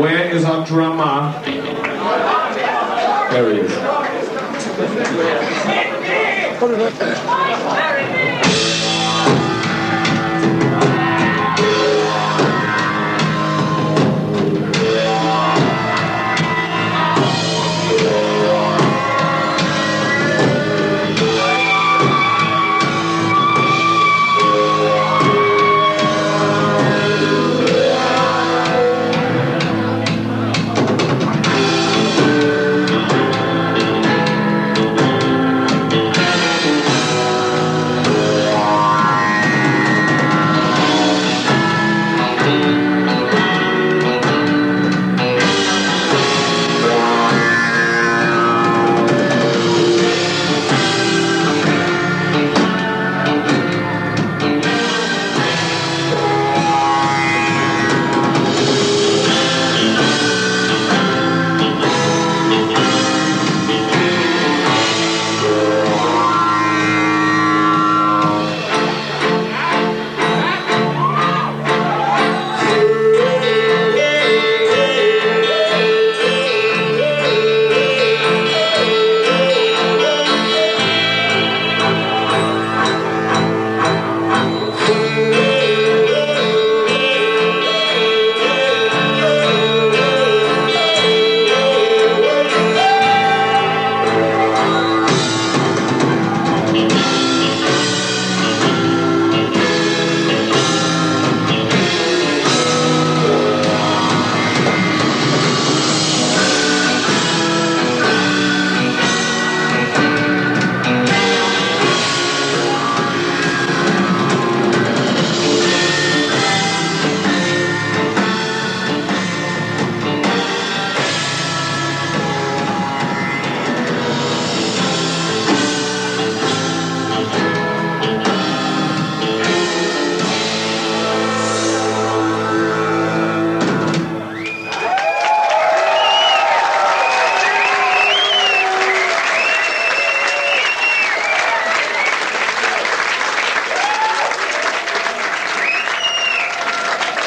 Where is our drummer? There he is.